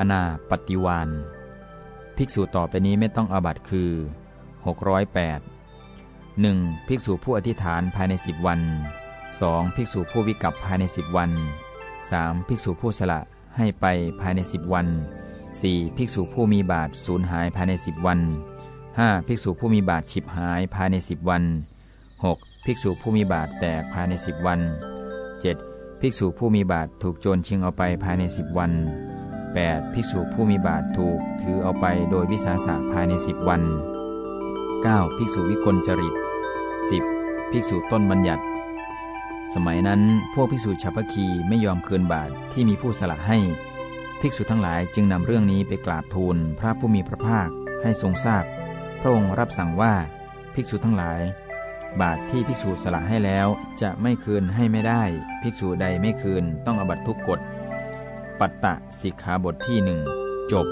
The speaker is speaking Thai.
อนาปฏิวานภิกษุต่อไปนี้ไม่ต้องอาบัตคือ 608 1. ภิกษุผู้อธิษฐานภายใน 10 วัน 2. ภิกษุผู้วิกัปภายใน 10 วัน 3. ภิกษุผู้สละให้ไปภายใน 10 วัน 4. ภิกษุผู้มีบาทสูญหายภายใน 10 วัน 5. ภิกษุผู้มีบาทฉิบหายภายใน 10 วัน 6. ภิกษุผู้มีบาทแตกภายใน 10 วัน 7. ภิกษุผู้มีบาทถูกโจรชิงเอาไปภายใน 10 วัน 8. ภิกษุผู้มีบาทถูกถือเอาไปโดยวิสาสะภายใน 10 วัน 9. ภิกษุวิกลจริต 10. ภิกษุต้นบัญญัติ สมัยนั้นพวกภิกษุชาวพคีไม่ยอมคืนบาทที่มีผู้สละให้ ภิกษุทั้งหลายจึงนำเรื่องนี้ไปกราบทูลพระผู้มีพระภาคให้ทรงทราบพระองค์รับสั่งว่าภิกษุทั้งหลาย บาทที่ภิกษุสละให้แล้วจะไม่คืนให้ไม่ได้ ภิกษุใดไม่คืนต้องอบัตทุกกฎ ปัตตะสิกขาบทที่หนึ่งจบ